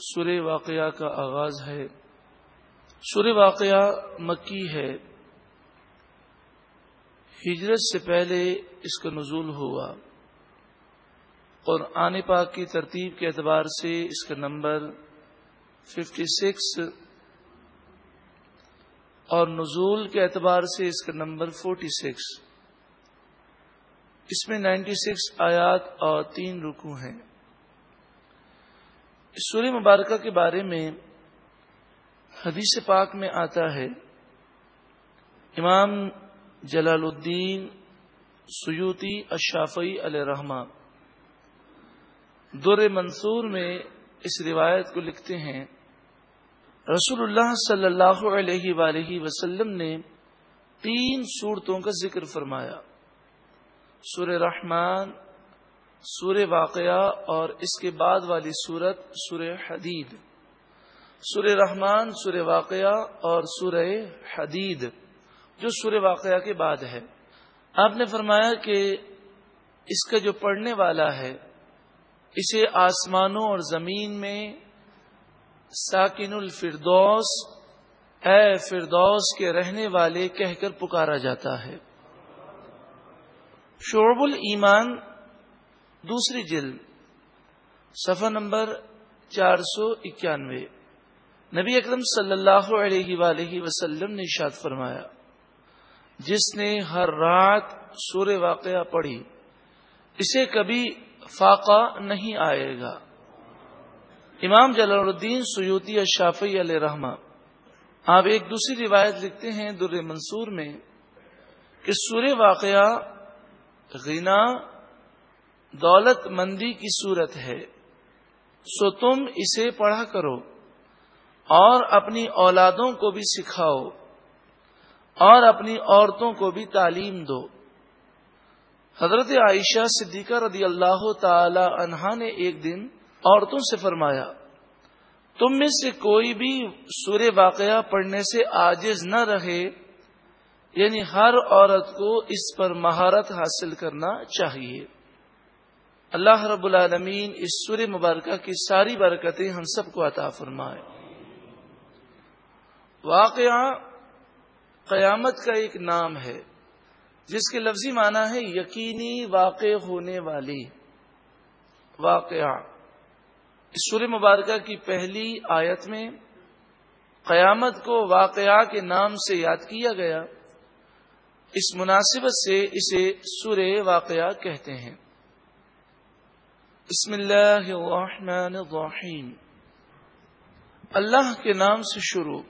سورہ واقعہ کا آغاز ہے۔ سورہ واقعہ مکی ہے۔ ہجرت سے پہلے اس کا نزول ہوا۔ اور آنے پاک کی ترتیب کے اعتبار سے اس کا نمبر ففٹی سکس اور نزول کے اعتبار سے اس کا نمبر فورٹی سکس۔ اس میں نائنٹی سکس آیات اور تین رکو ہیں۔ سوری مبارکہ کے بارے میں حدیث پاک میں آتا ہے۔ امام جلال الدین سیوتی اشافی علیہ رحمٰ دور منصور میں اس روایت کو لکھتے ہیں۔ رسول اللہ صلی اللہ علیہ وآلہ وسلم نے تین صورتوں کا ذکر فرمایا۔ سور رحمان سور واقعہ اور اس کے بعد والی سورت سور حدید۔ سور رحمان سور واقعہ اور سور حدید، جو سور واقعہ کے بعد ہے۔ آپ نے فرمایا کہ اس کا جو پڑھنے والا ہے، اسے آسمانوں اور زمین میں ساکن الفردوس، اے فردوس کے رہنے والے کہہ کر پکارا جاتا ہے۔ شعب الایمان دوسری جلد، صفحہ نمبر چار سو اکیانوے۔ نبی اکرم صلی اللہ علیہ وآلہ وسلم نے اشاد فرمایا، جس نے ہر رات سور واقعہ پڑھی، اسے کبھی فاقہ نہیں آئے گا۔ امام جلال الدین سیوتی اشافی علیہ رحمہ، آپ ایک دوسری روایت لکھتے ہیں در منصور میں، کہ سور واقعہ غنا دولت مندی کی صورت ہے، سو تم اسے پڑھا کرو اور اپنی اولادوں کو بھی سکھاؤ اور اپنی عورتوں کو بھی تعلیم دو۔ حضرت عائشہ صدیقہ رضی اللہ تعالی عنہا نے ایک دن عورتوں سے فرمایا، تم میں سے کوئی بھی سور واقعہ پڑھنے سے آجز نہ رہے یعنی ہر عورت کو اس پر مہارت حاصل کرنا چاہیے۔ اللہ رب العالمین اس سور مبارکہ کی ساری برکتیں ہم سب کو عطا فرمائے۔ واقعہ قیامت کا ایک نام ہے، جس کے لفظی معنی ہے یقینی واقع ہونے والی۔ واقعہ۔ اس سور مبارکہ کی پہلی آیت میں قیامت کو واقعہ کے نام سے یاد کیا گیا۔ اس مناسبت سے اسے سور واقعہ کہتے ہیں۔ بسم اللہ الرحمن الرحیم۔ اللہ کے نام سے شروع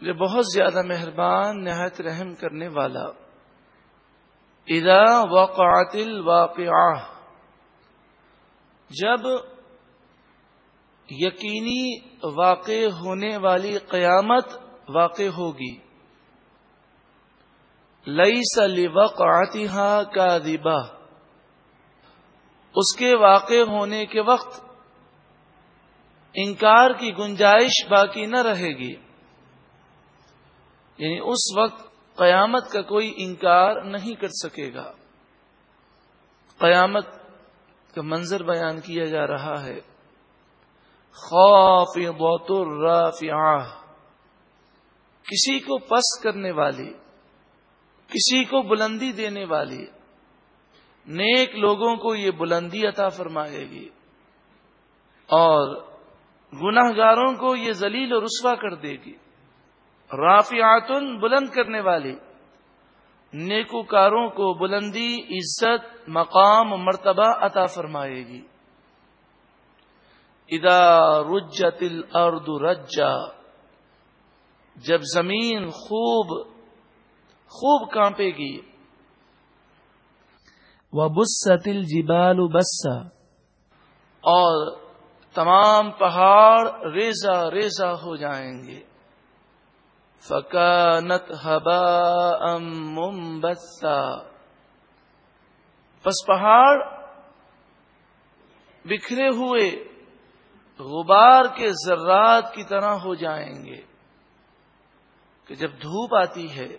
جو بہت زیادہ مہربان، نہایت رحم کرنے والا۔ اذا وقعت الواقعہ۔ جب یقینی واقع ہونے والی قیامت واقع ہوگی۔ لئی سلی وقعتها کا اس کے واقع ہونے کے وقت انکار کی گنجائش باقی نہ رہے گی۔ یعنی اس وقت قیامت کا کوئی انکار نہیں کر سکے گا۔ قیامت کا منظر بیان کیا جا رہا ہے۔ خوف بہت کسی کو پس کرنے والی، کسی کو بلندی دینے والی نیک لوگوں کو یہ بلندی عطا فرمائے گی اور گناہ گاروں کو یہ ذلیل و رسوا کر دے گی رافیات بلند کرنے والی نیکوکاروں کو بلندی، عزت، مقام مرتبہ عطا فرمائے گی ادا رجت الارض رجا جب زمین خوب خوب کانپے گی وہ بسل جیبال بسا۔ اور تمام پہاڑ ریزا ریزا ہو جائیں گے۔ فکانت ہبا ام بسا پس پہاڑ بکھرے ہوئے غبار کے ذرات کی طرح ہو جائیں گے کہ جب دھوپ آتی ہے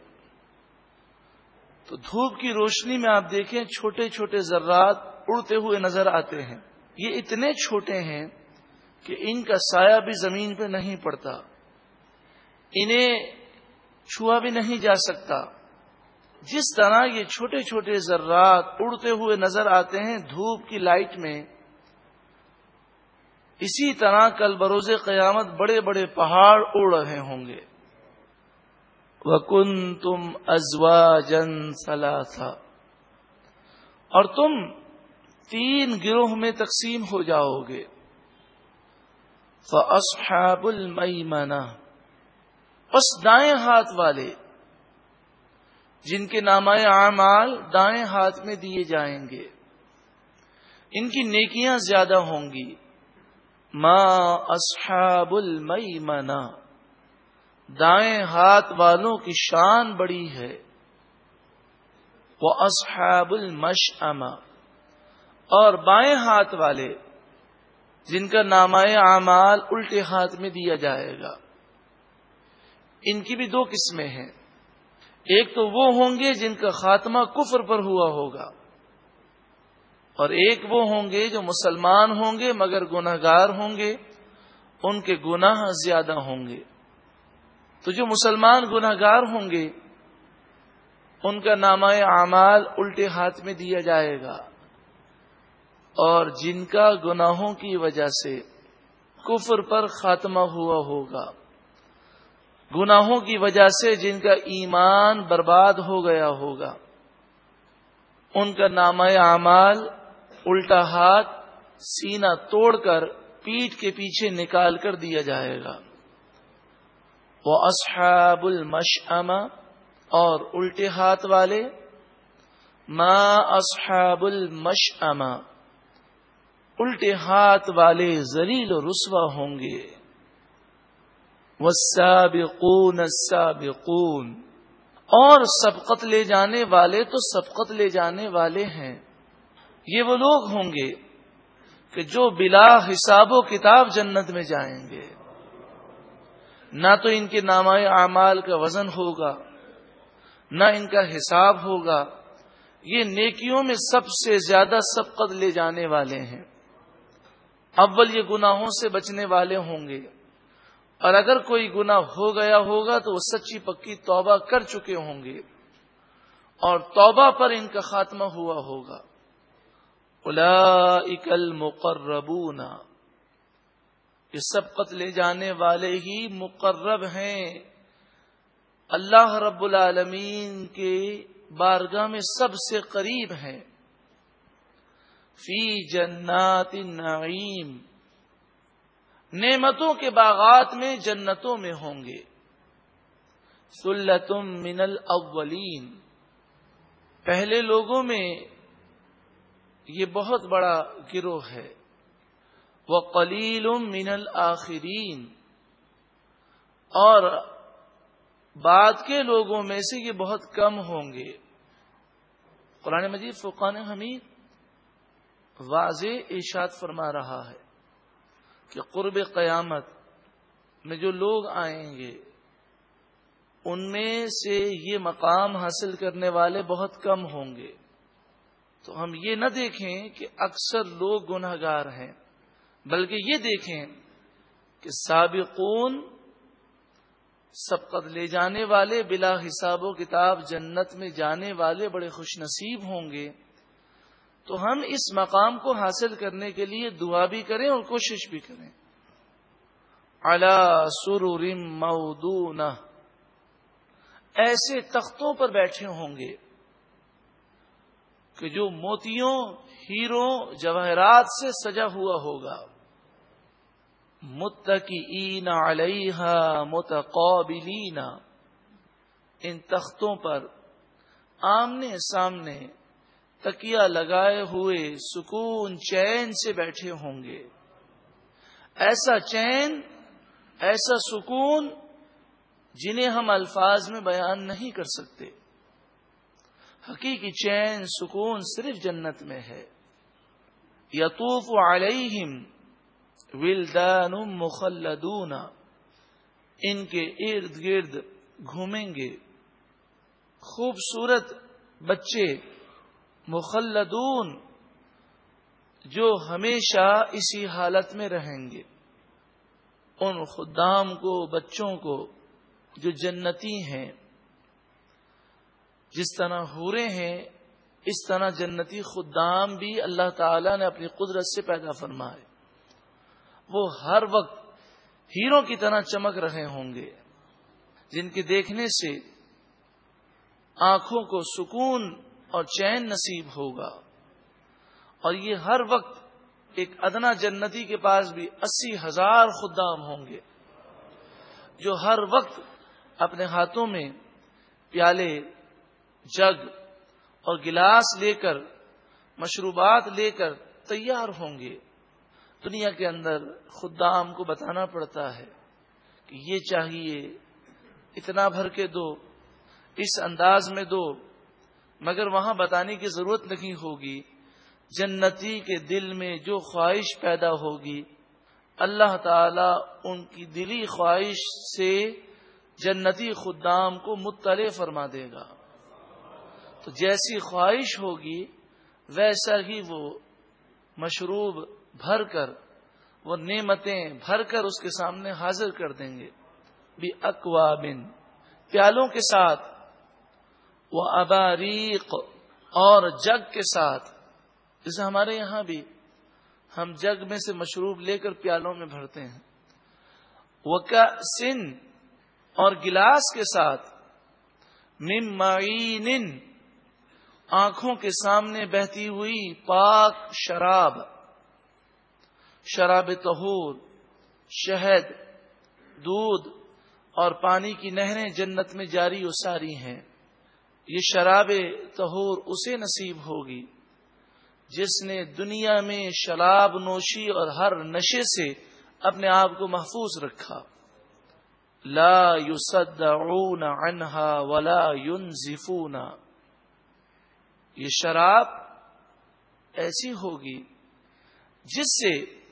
تو دھوپ کی روشنی میں آپ دیکھیں چھوٹے چھوٹے ذرات اڑتے ہوئے نظر آتے ہیں۔ یہ اتنے چھوٹے ہیں کہ ان کا سایہ بھی زمین پہ نہیں پڑتا۔ انہیں چھوا بھی نہیں جا سکتا۔ جس طرح یہ چھوٹے چھوٹے ذرات اڑتے ہوئے نظر آتے ہیں دھوپ کی لائٹ میں، اسی طرح کل بروز قیامت بڑے بڑے پہاڑ اڑ رہے ہوں گے۔ وکن تم ازوا جن سلا اور تم تین گروہ میں تقسیم ہو جاؤ گے فصحاب المیمنہ پس دائیں ہاتھ والے، جن کے نامۂ اعمال دائیں ہاتھ میں دیے جائیں گے۔ ان کی نیکیاں زیادہ ہوں گی۔ ما اصحاب المیمنہ دائیں ہاتھ والوں کی شان بڑی ہے۔ وہ اصحاب المش اور بائیں ہاتھ والے، جن کا نامۂ اعمال الٹے ہاتھ میں دیا جائے گا۔ ان کی بھی دو قسمیں ہیں۔ ایک تو وہ ہوں گے جن کا خاتمہ کفر پر ہوا ہوگا، اور ایک وہ ہوں گے جو مسلمان ہوں گے مگر گناہ گار ہوں گے، ان کے گناہ زیادہ ہوں گے۔ تو جو مسلمان گناہ گار ہوں گے، ان کا نامہ اعمال الٹے ہاتھ میں دیا جائے گا۔ اور جن کا گناہوں کی وجہ سے کفر پر خاتمہ ہوا ہوگا۔ گناہوں کی وجہ سے جن کا ایمان برباد ہو گیا ہوگا۔ ان کا نام اعمال الٹا ہاتھ سینہ توڑ کر پیٹ کے پیچھے نکال کر دیا جائے گا۔ وہ اصحاب المش اور الٹے ہاتھ والے، ما اصحاب المش الٹے ہاتھ والے زلیل و رسوا ہوں گے۔ والسابقون السابقون اور سبقت لے جانے والے تو سبقت لے جانے والے ہیں۔ یہ وہ لوگ ہوں گے کہ جو بلا حساب و کتاب جنت میں جائیں گے۔ نہ تو ان کے نام اعمال کا وزن ہوگا، نہ ان کا حساب ہوگا۔ یہ نیکیوں میں سب سے زیادہ سبقت لے جانے والے ہیں۔ اول یہ گناہوں سے بچنے والے ہوں گے۔ اور اگر کوئی گنا ہو گیا ہوگا تو وہ سچی پکی توبہ کر چکے ہوں گے۔ اور توبہ پر ان کا خاتمہ ہوا ہوگا۔ الا اکل مقربون یہ سب قتل جانے والے ہی مقرب ہیں۔ اللہ رب العالمین کے بارگاہ میں سب سے قریب ہیں۔ فی جنات النعیم۔ نعمتوں کے باغات میں جنتوں میں ہوں گے۔ سلتم من الاولین۔ پہلے لوگوں میں یہ بہت بڑا گروہ ہے۔ وہ قلیل من الآخرین۔ اور بعد کے لوگوں میں سے یہ بہت کم ہوں گے۔ قرآن مجید فقان حمید واضح ارشاد فرما رہا ہے کہ قرب قیامت میں جو لوگ آئیں گے، ان میں سے یہ مقام حاصل کرنے والے بہت کم ہوں گے۔ تو ہم یہ نہ دیکھیں کہ اکثر لوگ گناہ گار ہیں۔ بلکہ یہ دیکھیں کہ سابقون سبقت لے جانے والے، بلا حساب و کتاب جنت میں جانے والے بڑے خوش نصیب ہوں گے۔ تو ہم اس مقام کو حاصل کرنے کے لیے دعا بھی کریں اور کوشش بھی کریں۔ اللہ سرور مودون ایسے تختوں پر بیٹھے ہوں گے کہ جو موتیوں، ہیروں، جواہرات سے سجا ہوا ہوگا۔ متقین علیہ متقابلین۔ ان تختوں پر آمنے سامنے تکیا لگائے ہوئے سکون چین سے بیٹھے ہوں گے۔ ایسا چین، ایسا سکون جنہیں ہم الفاظ میں بیان نہیں کر سکتے۔ حقیقی چین سکون صرف جنت میں ہے۔ یتوف علیہم ولدان مخلدون۔ ان کے ارد گرد گھومیں گے۔ خوبصورت بچے مخلدون جو ہمیشہ اسی حالت میں رہیں گے۔ ان خدام کو، بچوں کو جو جنتی ہیں، جس طرح ہورے ہیں، اس طرح جنتی خدام بھی اللہ تعالی نے اپنی قدرت سے پیدا فرمائے۔ وہ ہر وقت ہیروں کی طرح چمک رہے ہوں گے۔ جن کے دیکھنے سے آنکھوں کو سکون اور چین نصیب ہوگا۔ اور یہ ہر وقت ایک ادنا جنتی کے پاس بھی اسی ہزار خدام ہوں گے۔ جو ہر وقت اپنے ہاتھوں میں پیالے، جگ اور گلاس لے کر، مشروبات لے کر تیار ہوں گے۔ دنیا کے اندر خدام کو بتانا پڑتا ہے کہ یہ چاہیے، اتنا بھر کے دو، اس انداز میں دو، مگر وہاں بتانے کی ضرورت نہیں ہوگی۔ جنتی کے دل میں جو خواہش پیدا ہوگی، اللہ تعالی ان کی دلی خواہش سے جنتی خدام کو مطلع فرما دے گا۔ تو جیسی خواہش ہوگی، ویسا ہی وہ مشروب بھر کر وہ نعمتیں بھر کر اس کے سامنے حاضر کر دیں گے۔ بھی اکوا بن پیالوں کے ساتھ۔ وہ اباریق، اور جگ کے ساتھ۔ جیسے ہمارے یہاں بھی ہم جگ میں سے مشروب لے کر پیالوں میں بھرتے ہیں۔ وہ سن اور گلاس کے ساتھ۔ ممعین آنکھوں کے سامنے بہتی ہوئی پاک شراب۔ شراب تہور شہد، دودھ اور پانی کی نہریں جنت میں جاری و ساری ہیں۔ یہ شراب تہور اسے نصیب ہوگی جس نے دنیا میں شراب نوشی اور ہر نشے سے اپنے آپ کو محفوظ رکھا۔ لا يصدعون عنها ولا ينزفون یہ شراب ایسی ہوگی جس سے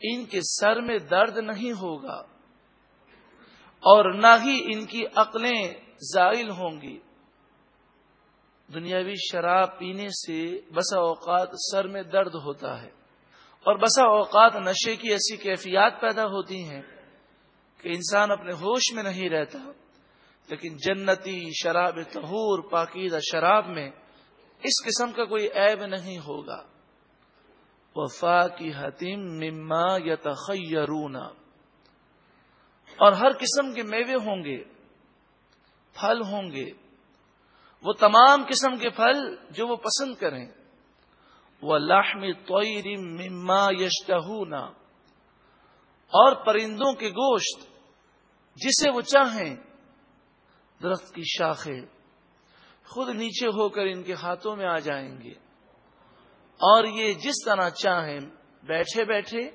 ان کے سر میں درد نہیں ہوگا اور نہ ہی ان کی عقلیں زائل ہوں گی۔ دنیاوی شراب پینے سے بسا اوقات سر میں درد ہوتا ہے اور بسا اوقات نشے کی ایسی کیفیات پیدا ہوتی ہیں کہ انسان اپنے ہوش میں نہیں رہتا۔ لیکن جنتی شراب تہور پاکیزہ شراب میں اس قسم کا کوئی عیب نہیں ہوگا۔ وفا کی حتیم مما یا اور ہر قسم کے میوے ہوں گے، پھل ہوں گے۔ وہ تمام قسم کے پھل جو وہ پسند کریں۔ وہ لاہمی توئر مما یشتہونا اور پرندوں کے گوشت، جسے وہ چاہیں، درخت کی شاخیں۔ خود نیچے ہو کر ان کے ہاتھوں میں آ جائیں گے۔ اور یہ جس طرح چاہیں بیٹھے بیٹھے،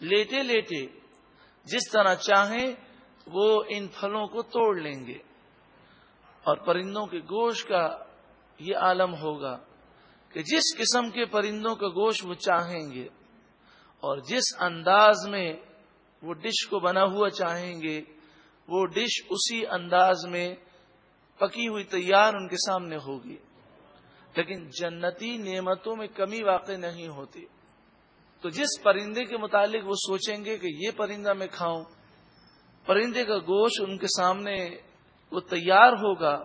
لیٹے لیٹے، جس طرح چاہیں وہ ان پھلوں کو توڑ لیں گے۔ اور پرندوں کے گوشت کا یہ عالم ہوگا کہ جس قسم کے پرندوں کا گوشت وہ چاہیں گے اور جس انداز میں وہ ڈش کو بنا ہوا چاہیں گے، وہ ڈش اسی انداز میں پکی ہوئی تیار ان کے سامنے ہوگی۔ لیکن جنتی نعمتوں میں کمی واقع نہیں ہوتی۔ تو جس پرندے کے متعلق وہ سوچیں گے کہ یہ پرندہ میں کھاؤں، پرندے کا گوشت ان کے سامنے وہ تیار ہوگا،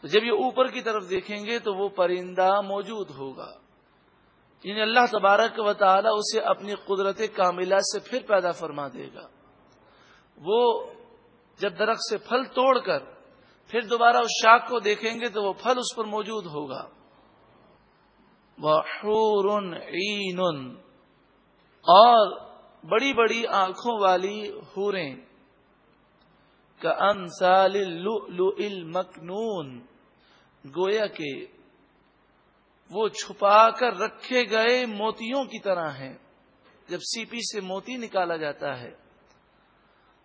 تو جب یہ اوپر کی طرف دیکھیں گے تو وہ پرندہ موجود ہوگا۔ یعنی اللہ تبارک و تعالی اسے اپنی قدرت کاملہ سے پھر پیدا فرما دے گا۔ وہ جب درخت سے پھل توڑ کر پھر دوبارہ اس شاخ کو دیکھیں گے تو وہ پھل اس پر موجود ہوگا۔ اور بڑی بڑی آنکھوں والی ہوریں کا انسال مکنون گویا کے وہ چھپا کر رکھے گئے موتیوں کی طرح ہیں۔ جب سی پی سے موتی نکالا جاتا ہے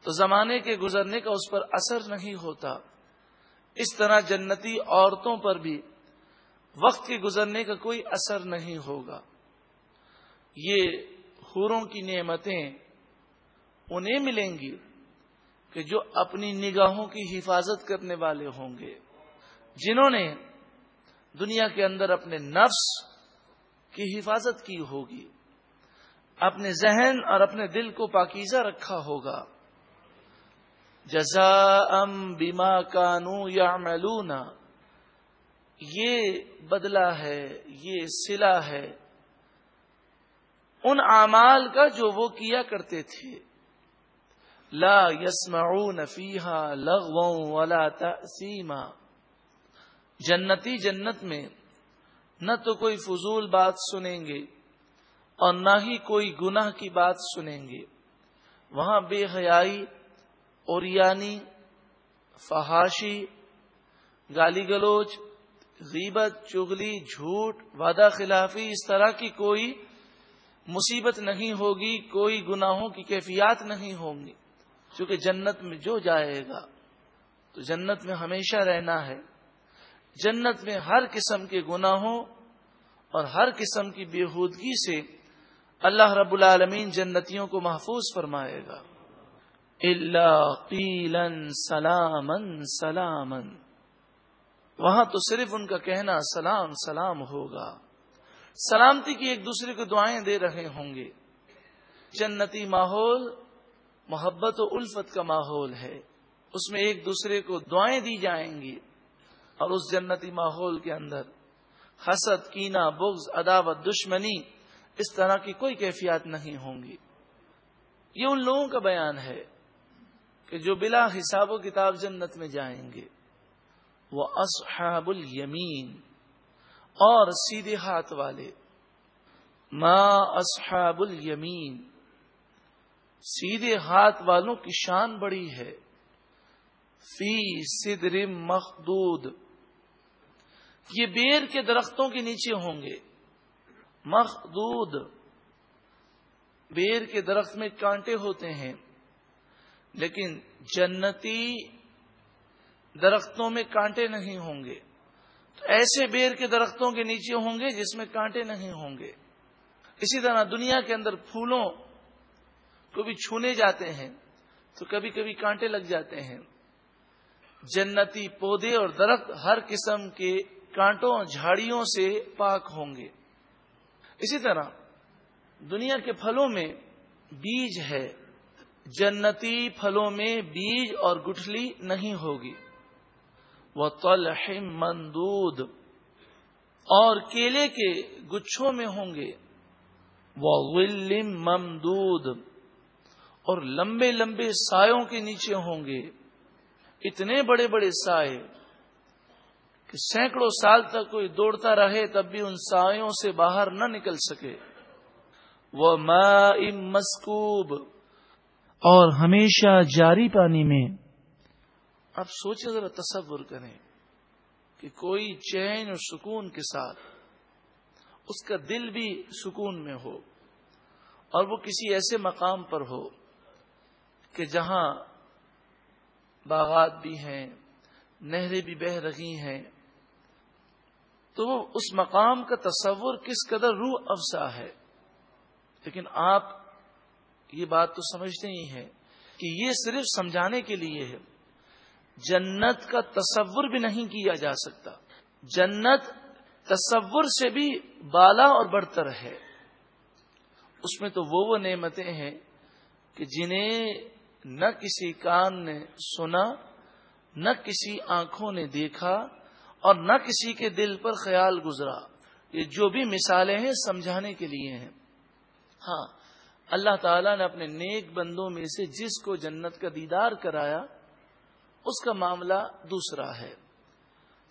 تو زمانے کے گزرنے کا اس پر اثر نہیں ہوتا۔ اس طرح جنتی عورتوں پر بھی وقت کے گزرنے کا کوئی اثر نہیں ہوگا۔ یہ حوروں کی نعمتیں انہیں ملیں گی کہ جو اپنی نگاہوں کی حفاظت کرنے والے ہوں گے، جنہوں نے دنیا کے اندر اپنے نفس کی حفاظت کی ہوگی، اپنے ذہن اور اپنے دل کو پاکیزہ رکھا ہوگا۔ جزا ام بیما کانو یا یہ بدلہ ہے، یہ سلا ہے۔ ان اعمال کا جو وہ کیا کرتے تھے۔ لا یسمعون فیہا لغوا ولا تأثیما جنتی جنت میں نہ تو کوئی فضول بات سنیں گے اور نہ ہی کوئی گناہ کی بات سنیں گے۔ وہاں بے حیائی اور یعنی فحاشی، گالی گلوچ، غیبت چگلی جھوٹ، وعدہ خلافی، اس طرح کی کوئی مصیبت نہیں ہوگی، کوئی گناہوں کی کیفیات نہیں ہوں گی۔ چونکہ جنت میں جو جائے گا، تو جنت میں ہمیشہ رہنا ہے۔ جنت میں ہر قسم کے گناہوں اور ہر قسم کی بےحودگی سے اللہ رب العالمین جنتیوں کو محفوظ فرمائے گا۔ اللہ قیلن سلامن سلامن وہاں تو صرف ان کا کہنا سلام سلام ہوگا۔ سلامتی کی ایک دوسرے کو دعائیں دے رہے ہوں گے۔ جنتی ماحول، محبت و الفت کا ماحول ہے۔ اس میں ایک دوسرے کو دعائیں دی جائیں گی۔ اور اس جنتی ماحول کے اندر حسد کینا بغض، عداوت، دشمنی، اس طرح کی کوئی کیفیات نہیں ہوں گی۔ یہ ان لوگوں کا بیان ہے۔ کہ جو بلا حساب و کتاب جنت میں جائیں گے، وہ اصحاب الیمین اور سیدھے ہاتھ والے۔ ما اصحاب الیمین، سیدھے ہاتھ والوں کی شان بڑی ہے۔ فی صدر مخدود، یہ بیر کے درختوں کے نیچے ہوں گے۔ مخدود، بیر کے درخت میں کانٹے ہوتے ہیں۔ لیکن جنتی درختوں میں کانٹے نہیں ہوں گے۔ تو ایسے بیر کے درختوں کے نیچے ہوں گے جس میں کانٹے نہیں ہوں گے۔ اسی طرح دنیا کے اندر پھولوں کو بھی چھونے جاتے ہیں تو کبھی کبھی کانٹے لگ جاتے ہیں۔ جنتی پودے اور درخت ہر قسم کے کانٹوں جھاڑیوں سے پاک ہوں گے۔ اسی طرح دنیا کے پھلوں میں بیج ہے۔ جنتی پھلوں میں بیج اور گٹھلی نہیں ہوگی۔ وہ تلح مندود۔ اور کیلے کے گچھوں میں ہوں گے۔ وہ ممدود۔ اور لمبے لمبے سایوں کے نیچے ہوں گے۔ اتنے بڑے بڑے سائے کہ سینکڑوں سال تک کوئی دوڑتا رہے تب بھی ان سایوں سے باہر نہ نکل سکے۔ وہ مسکوب۔ اور ہمیشہ جاری پانی میں۔ اب سوچے ذرا تصور کریں کہ کوئی چین اور سکون کے ساتھ اس کا دل بھی سکون میں ہو اور وہ کسی ایسے مقام پر ہو کہ جہاں باغات بھی ہیں، نہریں بھی بہ رہی ہیں، تو وہ اس مقام کا تصور کس قدر روح افزا ہے۔ لیکن آپ یہ بات تو سمجھتے ہی ہیں کہ یہ صرف سمجھانے کے لیے ہے۔ جنت کا تصور بھی نہیں کیا جا سکتا۔ جنت تصور سے بھی بالا اور برتر ہے۔ اس میں تو وہ وہ نعمتیں ہیں کہ جنہیں نہ کسی کان نے سنا، نہ کسی آنکھوں نے دیکھا اور نہ کسی کے دل پر خیال گزرا۔ یہ جو بھی مثالیں ہیں سمجھانے کے لیے ہیں۔ ہاں اللہ تعالیٰ نے اپنے نیک بندوں میں سے جس کو جنت کا دیدار کرایا، اس کا معاملہ دوسرا ہے۔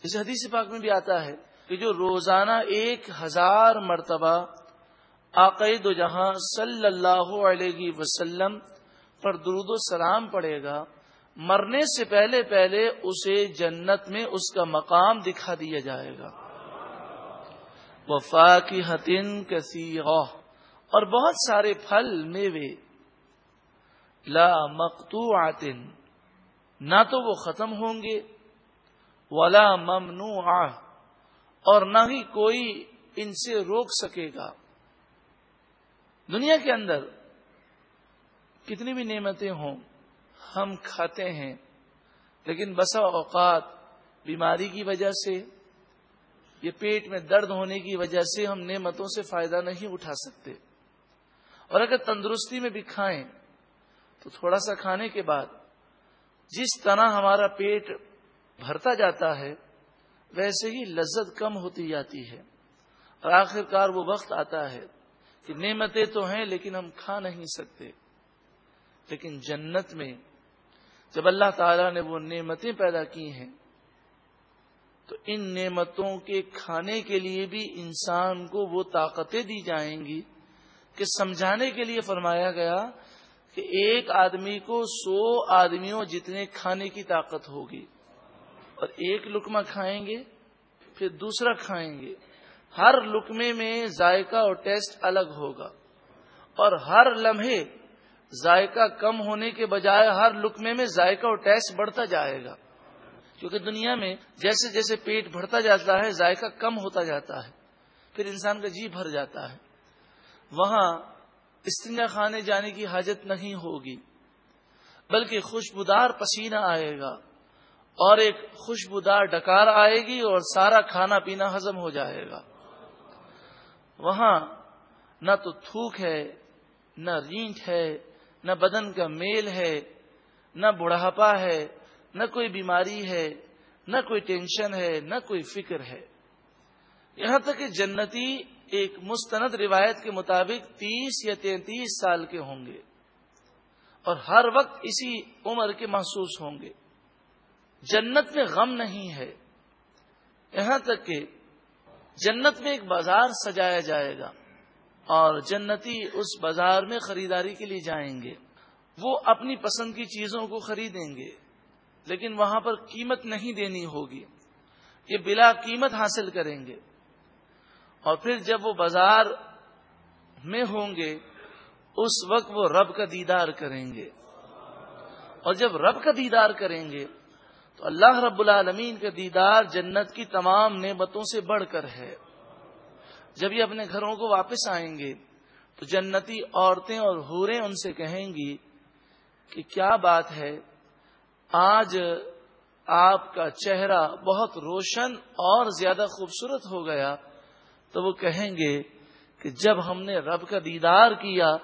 اس حدیث پاک میں بھی آتا ہے کہ جو روزانہ ایک ہزار مرتبہ عقید و جہاں صلی اللہ علیہ وسلم پر درود و سلام پڑے گا، مرنے سے پہلے پہلے اسے جنت میں اس کا مقام دکھا دیا جائے گا۔ وفا کی حتین کسی اور بہت سارے پھل میوے، لا مکتو آتن نہ تو وہ ختم ہوں گے، ولا ممنوع اور نہ ہی کوئی ان سے روک سکے گا۔ دنیا کے اندر کتنی بھی نعمتیں ہوں، ہم کھاتے ہیں، لیکن بسا اوقات بیماری کی وجہ سے یہ پیٹ میں درد ہونے کی وجہ سے ہم نعمتوں سے فائدہ نہیں اٹھا سکتے۔ اور اگر تندرستی میں بھی کھائیں، تو تھوڑا سا کھانے کے بعد جس طرح ہمارا پیٹ بھرتا جاتا ہے، ویسے ہی لذت کم ہوتی جاتی ہے۔ اور آخر کار وہ وقت آتا ہے کہ نعمتیں تو ہیں لیکن ہم کھا نہیں سکتے۔ لیکن جنت میں جب اللہ تعالی نے وہ نعمتیں پیدا کی ہیں، تو ان نعمتوں کے کھانے کے لیے بھی انسان کو وہ طاقتیں دی جائیں گی۔ کہ سمجھانے کے لیے فرمایا گیا کہ ایک آدمی کو سو آدمیوں جتنے کھانے کی طاقت ہوگی اور ایک لکما کھائیں گے، پھر دوسرا کھائیں گے۔ ہر لکمے میں ذائقہ اور ٹیسٹ الگ ہوگا اور ہر لمحے ذائقہ کم ہونے کے بجائے ہر لکمے میں ذائقہ اور ٹیسٹ بڑھتا جائے گا۔ کیونکہ دنیا میں جیسے جیسے پیٹ بڑھتا جاتا ہے، ذائقہ کم ہوتا جاتا ہے، پھر انسان کا جی بھر جاتا ہے۔ وہاں استنجا خانے جانے کی حاجت نہیں ہوگی، بلکہ خوشبودار پسینہ آئے گا اور ایک خوشبودار ڈکار آئے گی اور سارا کھانا پینا ہزم ہو جائے گا۔ وہاں نہ تو تھوک ہے، نہ رینٹ ہے، نہ بدن کا میل ہے، نہ بڑھاپا ہے، نہ کوئی بیماری ہے، نہ کوئی ٹینشن ہے، نہ کوئی فکر ہے۔ یہاں تک کہ جنتی ایک مستند روایت کے مطابق تیس یا تینتیس سال کے ہوں گے اور ہر وقت اسی عمر کے محسوس ہوں گے۔ جنت میں غم نہیں ہے۔ یہاں تک کہ جنت میں ایک بازار سجایا جائے گا اور جنتی اس بازار میں خریداری کے لیے جائیں گے۔ وہ اپنی پسند کی چیزوں کو خریدیں گے، لیکن وہاں پر قیمت نہیں دینی ہوگی۔ یہ بلا قیمت حاصل کریں گے۔ اور پھر جب وہ بازار میں ہوں گے، اس وقت وہ رب کا دیدار کریں گے۔ اور جب رب کا دیدار کریں گے، تو اللہ رب العالمین کا دیدار جنت کی تمام نعمتوں سے بڑھ کر ہے۔ جب یہ اپنے گھروں کو واپس آئیں گے، تو جنتی عورتیں اور حوریں ان سے کہیں گی کہ کیا بات ہے، آج آپ کا چہرہ بہت روشن اور زیادہ خوبصورت ہو گیا۔ تو وہ کہیں گے کہ جب ہم نے رب کا دیدار کیا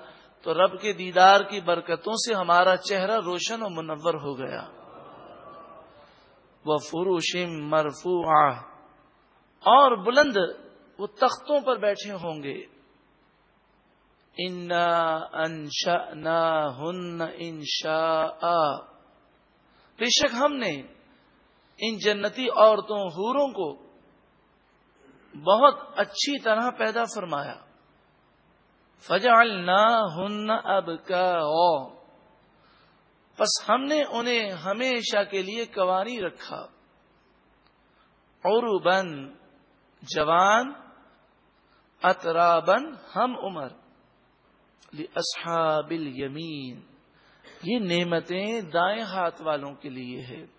تو رب کے دیدار کی برکتوں سے ہمارا چہرہ روشن و منور ہو گیا۔ وہ فروشم مرفو اور بلند وہ تختوں پر بیٹھے ہوں گے۔ انشا نہ ہن انشا بے شک ہم نے ان جنتی عورتوں، حوروں کو بہت اچھی طرح پیدا فرمایا۔ فجال نہ ہن اب کا بس ہم نے انہیں ہمیشہ کے لیے کواری رکھا۔ اور بن جوان اترابن ہم عمر۔ اصحاب الیمین یہ نعمتیں دائیں ہاتھ والوں کے لیے ہے